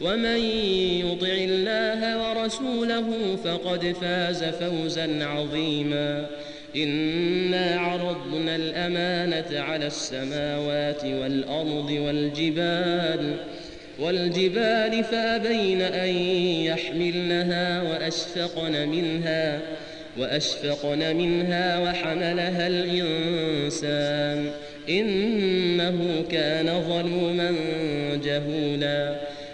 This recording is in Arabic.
ومن يطع الله ورسوله فقد فاز فوزا عظيما. إنا عرضنا الأمانة على السماوات والأرض والجبال والجبال فأبين أن يحملنها وأشفقن منها وأشفقن منها وحملها الإنسان. إنه كان ظلوما جهولا.